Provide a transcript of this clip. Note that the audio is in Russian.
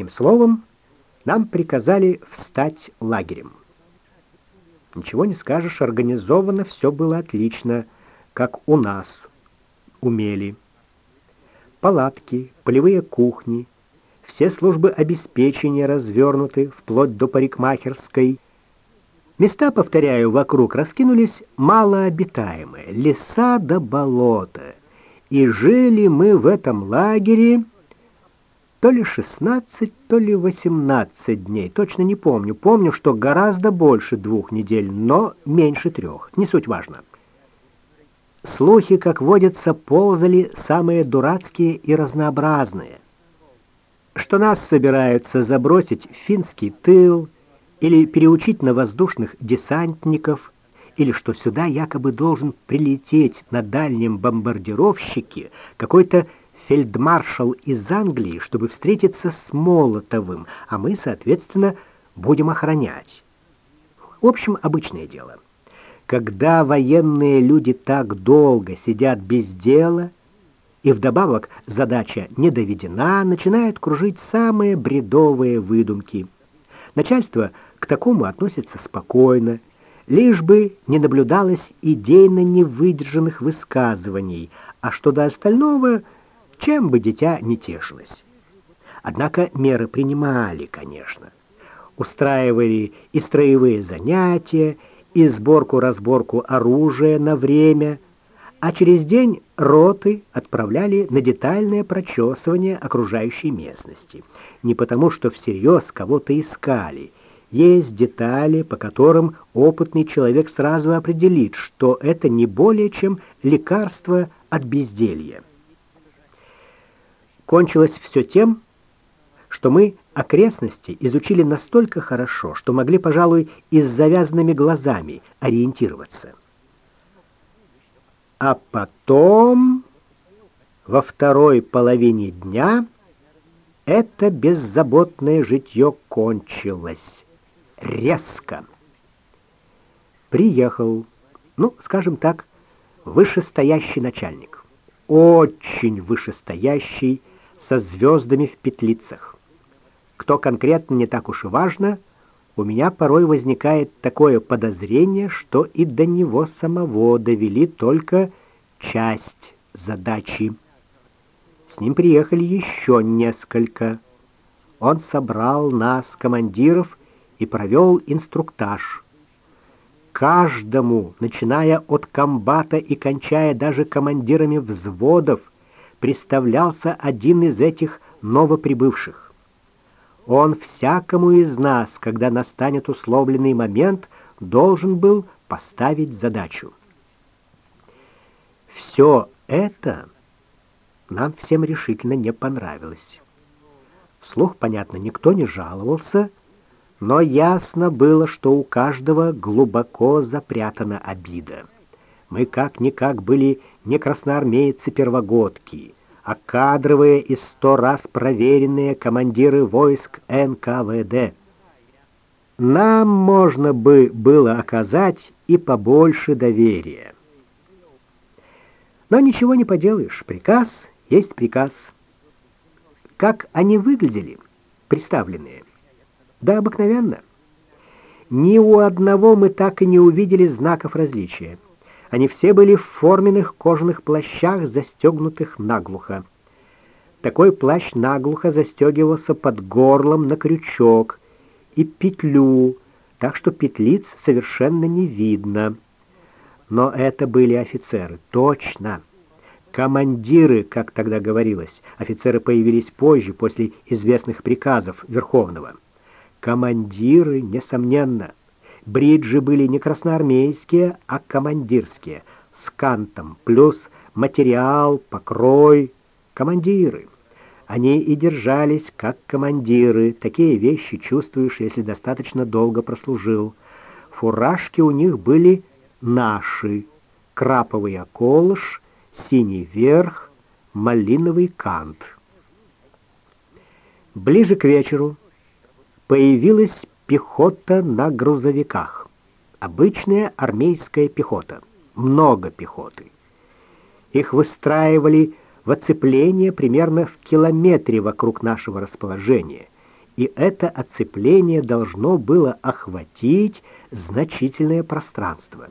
Одним словом, нам приказали встать лагерем. Ничего не скажешь, организовано все было отлично, как у нас умели. Палатки, полевые кухни, все службы обеспечения развернуты, вплоть до парикмахерской. Места, повторяю, вокруг раскинулись малообитаемые, леса до болота. И жили мы в этом лагере то ли 16, то ли 18 дней, точно не помню. Помню, что гораздо больше двух недель, но меньше трех. Не суть важно. Слухи, как водится, ползали самые дурацкие и разнообразные. Что нас собираются забросить в финский тыл или переучить на воздушных десантников, или что сюда якобы должен прилететь на дальнем бомбардировщике какой-то фельдмаршал из Англии, чтобы встретиться с Молотовым, а мы, соответственно, будем охранять. В общем, обычное дело. Когда военные люди так долго сидят без дела, и вдобавок задача не доведена, начинают кружить самые бредовые выдумки. Начальство к такому относится спокойно, лишь бы не наблюдалось идейно невыдержанных высказываний, а что до остального – чем бы дитя не тешилось. Однако меры принимали, конечно. Устраивали и строевые занятия, и сборку-разборку оружия на время, а через день роты отправляли на детальное прочесывание окружающей местности. Не потому, что всерьез кого-то искали. Есть детали, по которым опытный человек сразу определит, что это не более чем лекарство от безделья. Кончилось все тем, что мы окрестности изучили настолько хорошо, что могли, пожалуй, и с завязанными глазами ориентироваться. А потом, во второй половине дня, это беззаботное житье кончилось. Резко. Приехал, ну, скажем так, вышестоящий начальник. Очень вышестоящий со звездами в петлицах. Кто конкретно не так уж и важно, у меня порой возникает такое подозрение, что и до него самого довели только часть задачи. С ним приехали еще несколько. Он собрал нас, командиров, и провел инструктаж. Каждому, начиная от комбата и кончая даже командирами взводов, представлялся один из этих новоприбывших. Он всякому из нас, когда настанет условленный момент, должен был поставить задачу. Все это нам всем решительно не понравилось. Вслух, понятно, никто не жаловался, но ясно было, что у каждого глубоко запрятана обида. Мы как-никак были не красноармейцы-первогодки, а кадровые и сто раз проверенные командиры войск НКВД. Нам можно бы было оказать и побольше доверия. Но ничего не поделаешь, приказ есть приказ. Как они выглядели, представленные? Да обыкновенно. Ни у одного мы так и не увидели знаков различия. Они все были в форменных кожаных плащах, застегнутых наглухо. Такой плащ наглухо застегивался под горлом на крючок и петлю, так что петлиц совершенно не видно. Но это были офицеры, точно. Командиры, как тогда говорилось, офицеры появились позже, после известных приказов Верховного. Командиры, несомненно, Бриджи были не красноармейские, а командирские, с кантом, плюс материал, покрой, командиры. Они и держались как командиры. Такие вещи чувствуешь, если достаточно долго прослужил. Фуражки у них были наши. Краповый околыш, синий верх, малиновый кант. Ближе к вечеру появилась пехота на грузовиках. Обычная армейская пехота. Много пехоты. Их выстраивали в оцепление примерно в километре вокруг нашего расположения. и это оцепление должно было охватить значительное пространство.